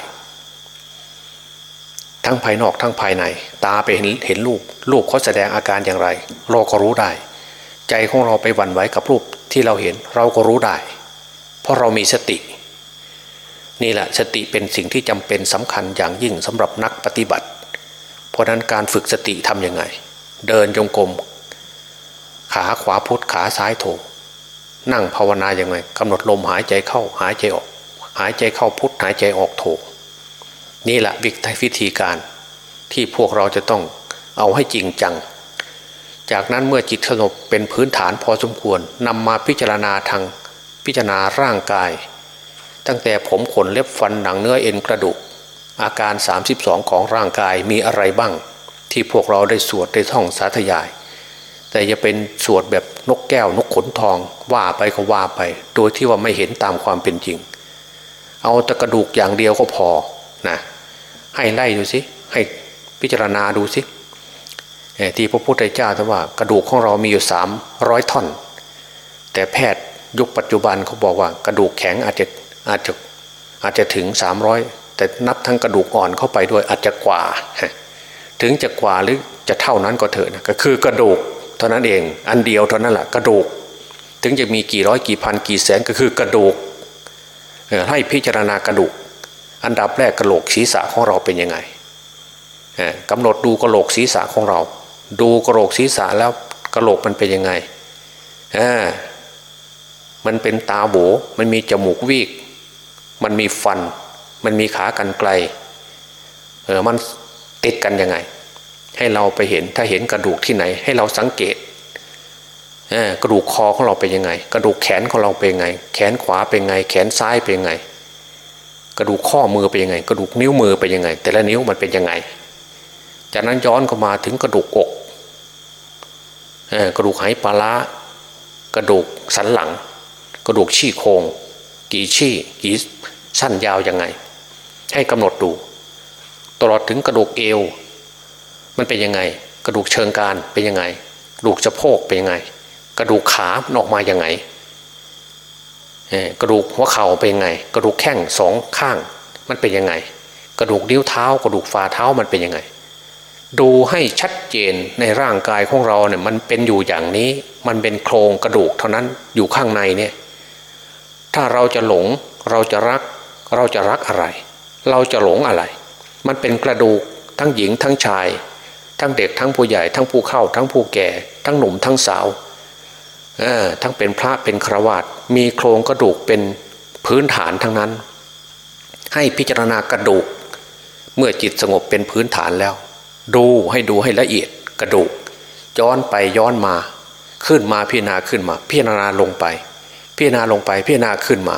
ทั้งภายนอกทั้งภายใน ตาไปเห็นเห็นรูปรูปเขาแสดงอาการอย่างไร เราก็รู้ได้ ใจของเราไปวันไหวกับรูปที่เราเห็น เราก็รู้ได้ เพราะเรามีสติ นี่แหละสติเป็นสิ่งที่จำเป็นสำคัญอย่างยิ่งสำหรับนักปฏิบัติ เพราะนั้นการฝึกสติทำยังไง เดินจงกรมขาขวาพุทธขาซ้ายโถนั่งภาวนาอย่างไงกำหนดลมหายใจเข้าหายใจออก หายใจเข้าพุทหายใจออกโถนี่แหละวิธีการที่พวกเราจะต้องเอาให้จริงจัง จากนั้นเมื่อจิตสงบเป็นพื้นฐานพอสมควรนำมาพิจารณาทาง พิจารณาร่างกาย ตั้งแต่ผมขนเล็บฟันหนังเนื้อเอ็นกระดูก อาการ 32 ของร่างกายมีอะไรบ้าง ที่พวกเราได้สวดได้ท่องสาธยาย แต่จะเป็นสวดแบบนกแก้วนกขนทองว่าไปก็ว่าไป โดยที่ว่าไม่เห็นตามความเป็นจริง เอาแต่กระดูกอย่างเดียวก็พอนะให้ไล่ดูสิให้พิจารณาดูสิที่พระพุทธเจ้าท่านว่ากระดูกของเรามีอยู่สามร้อยท่อน แต่แพทย์ ยุคปัจจุบันเขาบอกว่ากระดูกแข็งอาจจะอาจจะอาจจะถึงสามร้อยแต่นับทั้งกระดูกอ่อนเข้าไปด้วยอาจจะกว่า ถึงจะกว่าหรือจะเท่านั้นก็เถอะนะก็คือกระดูกเท่านั้นเอง อันเดียวเท่านั้นแหละกระดูก ถึงจะมีกี่ร้อยกี่พันกี่แสนก็คือกระดูกให้พิจารณากระดูก อันดับแรกกระโหลกศีรษะของเราเป็นยังไงกำหนดดูกระโหลกศีรษะของเรา ดูกระโหลกศีรษะแล้วกระโหลกมันเป็นยังไง มันเป็นตาโบมันมีจมูกวีก มันมีฟัน มันมีขากันไกล เออมันติดกันยังไง ให้เราไปเห็นถ้าเห็นกระดูกที่ไหน ให้เราสังเกตกระดูกคอของเราเป็นยังไง กระดูกแขนของเราเป็นยังไง แขนขวาเป็นยังไง แขนซ้ายเป็นยังไง กระดูกข้อมือเป็นยังไง กระดูกนิ้วมือเป็นยังไง แต่ละนิ้วมันเป็นยังไง จากนั้นย้อนเข้ามาถึงกระดูกอกกระดูกไหปลาร้ากระดูกสันหลัง ระดูกชี้โครงกี่ชี้กี่สั้นยาวยังไง ให้กำหนดดู ตลอดถึงกระดูกเอว มันเป็นยังไง กระดูกเชิงการเป็นยังไง กระดูกสะโพกเป็นยังไง กระดูกขาออกมายังไงกระดูกหัวเข่าเป็นยังไง กระดูกแข้งสองข้าง มันเป็นยังไง กระดูกนิ้วเท้า กระดูกฝ่าเท้ามันเป็นยังไง ดูให้ชัดเจนในร่างกายของเราเนี่ยมันเป็นอยู่อย่างนี้ มันเป็นโครงกระดูกเท่านั้นอยู่ข้างในเนี่ย ถ้าเราจะหลงเราจะรัก เราจะรักอะไร เราจะหลงอะไร มันเป็นกระดูกทั้งหญิงทั้งชาย ทั้งเด็กทั้งผู้ใหญ่ทั้งผู้เข้า ทั้งผู้แก่ ทั้งหนุ่มทั้งสาวทั้งเป็นพระเป็นครวาตมีโครงกระดูกเป็นพื้นฐานทั้งนั้น ให้พิจารณากระดูก เมื่อจิตสงบเป็นพื้นฐานแล้ว ดูให้ดูให้ละเอียดกระดูกย้อนไปย้อนมา ขึ้นมาพิจารณาขึ้นมา พิจารณาลงไป พิจารณาลงไปพิจารณาขึ้นมา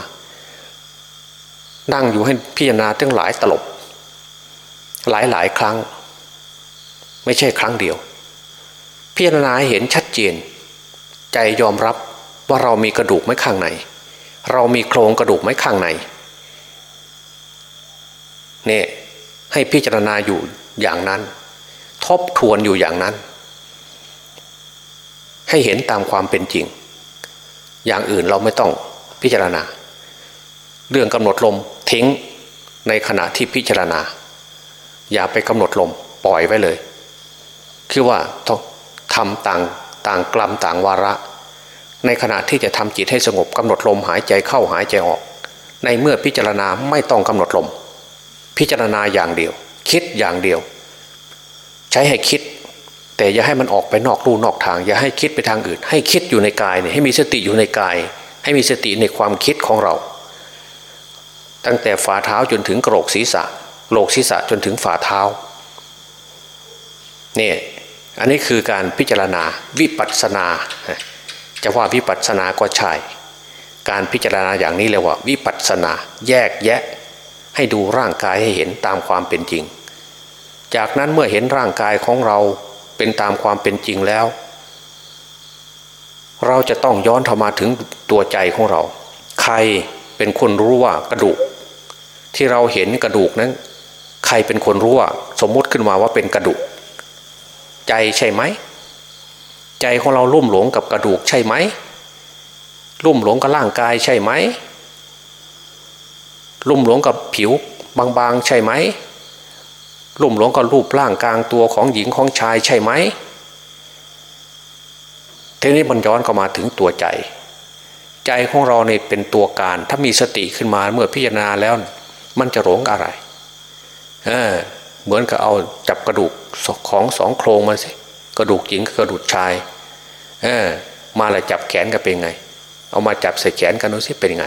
นั่งอยู่ให้พิจารณาตั้งหลายตลบ หลายหลายครั้ง ไม่ใช่ครั้งเดียว พิจารณาเห็นชัดเจน ใจยอมรับว่าเรามีกระดูกไม้ข้างใน เรามีโครงกระดูกไม้ข้างในเนี่ยให้พิจารณาอยู่อย่างนั้น ทบทวนอยู่อย่างนั้น ให้เห็นตามความเป็นจริง อย่างอื่นเราไม่ต้องพิจารณา เรื่องกำหนดลมทิ้งในขณะที่พิจารณา อย่าไปกำหนดลมปล่อยไว้เลย คือว่าต้องทำต่างต่างกลัมต่างวาระ ในขณะที่จะทำจิตให้สงบกำหนดลมหายใจเข้าหายใจออก ในเมื่อพิจารณาไม่ต้องกำหนดลม พิจารณาอย่างเดียว คิดอย่างเดียว ใช้ให้คิด แต่อย่าให้มันออกไปนอกรูนอกทาง อย่าให้คิดไปทางอื่น ให้คิดอยู่ในกายเนี่ยให้มีสติอยู่ในกาย ให้มีสติในความคิดของเรา ตั้งแต่ฝ่าเท้าจนถึงกระโหลกศีรษะโหลกศีรษะจนถึงฝ่าเท้าเนี่ยอันนี้คือการพิจารณาวิปัสสนา จะว่าวิปัสสนาก็ใช่ การพิจารณาอย่างนี้เรียว่า วิปัสสนาแยกแยะ ให้ดูร่างกายให้เห็นตามความเป็นจริง จากนั้นเมื่อเห็นร่างกายของเรา เป็นตามความเป็นจริงแล้ว เราจะต้องย้อนเข้ามาถึงตัวใจของเรา ใครเป็นคนรู้ว่ากระดูก ที่เราเห็นกระดูกนั้น ใครเป็นคนรู้ว่าสมมติขึ้นมาว่าเป็นกระดูก ใจใช่ไหม ใจของเราลุ่มหลงกับกระดูกใช่ไหมลุ่มหลงกับร่างกายใช่ไหมลุ่มหลงกับผิวบางๆใช่ไหม ลุ่มหลงกับรูปร่างกลางตัวของหญิงของชายใช่ไหมทีนี้มันย้อนเข้ามาถึงตัวใจ ใจของเราเนี่ยเป็นตัวการ ถ้ามีสติขึ้นมาเมื่อพิจารณาแล้ว มันจะหลงอะไรเออเหมือนกับเอาจับกระดูกของสองโครงมาสิกระดูกหญิงกับกระดูกชายเออมาเลยจับแขนกันเป็นไง เอามาจับใส่แขนกันดูสิเป็นไง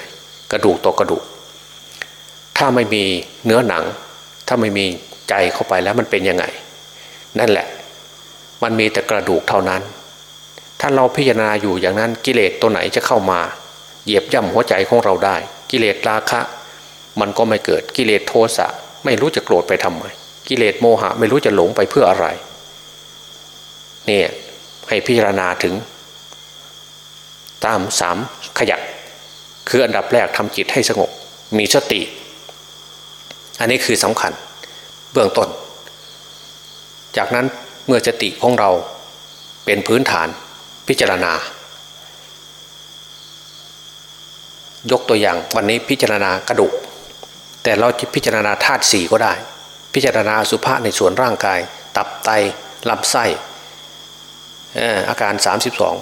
กระดูกต่อกระดูก ถ้าไม่มีเนื้อหนัง ถ้าไม่มี ใจเข้าไปแล้วมันเป็นยังไง นั่นแหละ มันมีแต่กระดูกเท่านั้น ถ้าเราพิจารณาอยู่อย่างนั้นกิเลสตัวไหนจะเข้ามา เหยียบย่ำหัวใจของเราได้ กิเลสราคะ มันก็ไม่เกิดกิเลสโทสะไม่รู้จะโกรธไปทำไมกิเลสโมหะไม่รู้จะหลงไปเพื่ออะไรเนี่ยให้พิจารณาถึง ตามสามขยักคืออันดับแรกทำจิตให้สงบมีสติ อันนี้คือสำคัญ เบื้องต้น จากนั้นเมื่อสติของเราเป็นพื้นฐานพิจารณา ยกตัวอย่างวันนี้พิจารณากระดูก แต่เราพิจารณาธาตุสี่ก็ได้ พิจารณาสุภาษในส่วนร่างกาย ตับไตลำไส้อาการ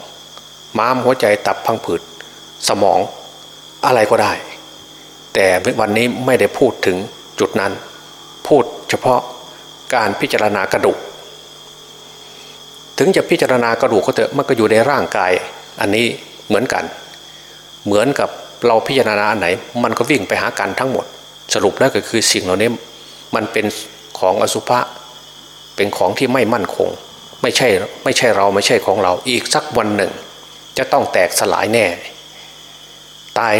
32 ม้ามหัวใจตับพังผืดสมองอะไรก็ได้ แต่วันนี้ไม่ได้พูดถึงจุดนั้น พูด เฉพาะการพิจารณากระดูก ถึงจะพิจารณากระดูกก็เถอะมันก็อยู่ในร่างกาย อันนี้เหมือนกัน เหมือนกับเราพิจารณาอันไหน มันก็วิ่งไปหากันทั้งหมด สรุปแล้วก็คือสิ่งเหล่านี้มันเป็นของอสุภะเป็นของที่ไม่มั่นคง ไม่ใช่ไม่ใช่เราไม่ใช่ของเราอีกสักวันหนึ่ง จะต้องแตกสลายแน่ ตาย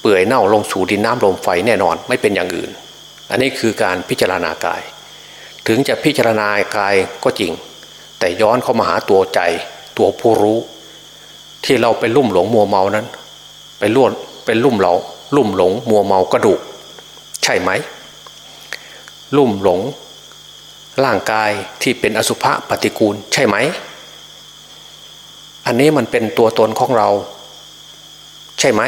เปื่อยเน่าลงสู่ดินน้ำลมไฟแน่นอน ไม่เป็นอย่างอื่น อันนี้คือการพิจารณากาย ถึงจะพิจารณากายก็จริง แต่ย้อนเข้ามาหาตัวใจ ตัวผู้รู้ ที่เราไปลุ่มหลงมัวเมานั้น ไปล่วนเป็นลุ่มเหลาลุ่มหลงมัวเมากระดูก ใช่ไหม ลุ่มหลง ร่างกายที่เป็นอสุภะปฏิกูลใช่ไหม อันนี้มันเป็นตัวตนของเรา ใช่ไหม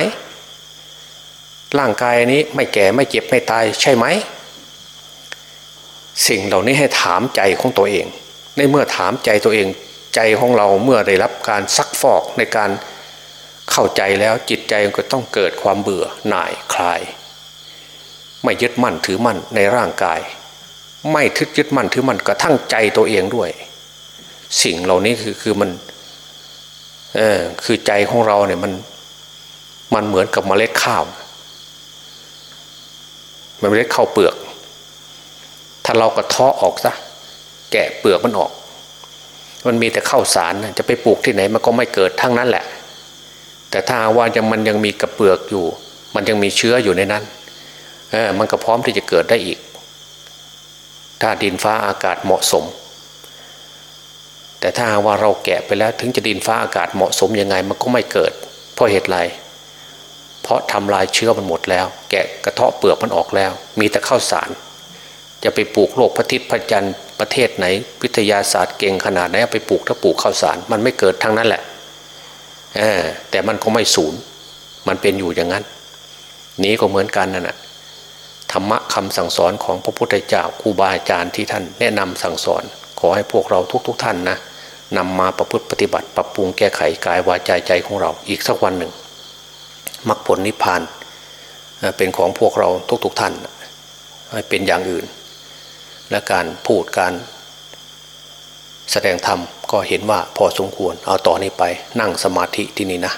ร่างกายนี้ไม่แก่ไม่เจ็บไม่ตายใช่ไหม สิ่งเหล่านี้ให้ถามใจของตัวเอง ในเมื่อถามใจตัวเอง ใจของเราเมื่อได้รับการซักฟอกในการเข้าใจแล้วจิตใจก็ต้องเกิดความเบื่อหน่ายคลาย ไม่ยึดมั่นถือมั่นในร่างกาย ไม่ทึกยึดมั่นถือมั่นกระทั่งใจตัวเองด้วย สิ่งเหล่านี้คือคือมันเออคือใจของเราเนี่ยมันมันเหมือนกับเมล็ดข้าว มันเมล็ดข้าเปลือก ถ้าเรากระเทาะออกซะแกะเปลือกมันออก มันมีแต่ข้าวสารจะไปปลูกที่ไหนมันก็ไม่เกิดทั้งนั้นแหละ แต่ถ้าว่ายังมันยังมีกระเปลือกอยู่ มันยังมีเชื้ออยู่ในนั้นเออมันก็พร้อมที่จะเกิดได้อีก ถ้าดินฟ้าอากาศเหมาะสม แต่ถ้าว่าเราแกะไปแล้วถึงจะดินฟ้าอากาศเหมาะสมยังไงมันก็ไม่เกิด เพราะเหตุไร ราะทำลายเชื้อมันหมดแล้ว แกะกระเทาะเปลือกมันออกแล้ว มีแต่ข้าวสาร จะไปปลูกโลกพระทิศพระจันทร์ประเทศไหน วิทยาศาสตร์เก่งขนาดไหนไปปลูกถ้าปลูกข้าวสาร มันไม่เกิดทั้งนั้นแหละแต่มันก็ไม่สูญมันเป็นอยู่อย่างนั้น นี้ก็เหมือนกันนั่นแหะธรรมะคำสั่งสอนของพระพุทธเจ้าครูบาอาจารย์ที่ท่านแนะนำสั่งสอน ขอให้พวกเราทุกๆทท่านนะนำมาประพฤติปฏิบัติ ปรับปรุงแก้ไขกายวาจาใจของเราอีกสักวันหนึ่ง มรรคผลนิพพานเป็นของพวกเราทุกๆทท่านให้เป็นอย่างอื่น และการพูดการแสดงธรรมก็เห็นว่าพอสมควรเอาต่อนนี้ไปนั่งสมาธิที่นี่นะ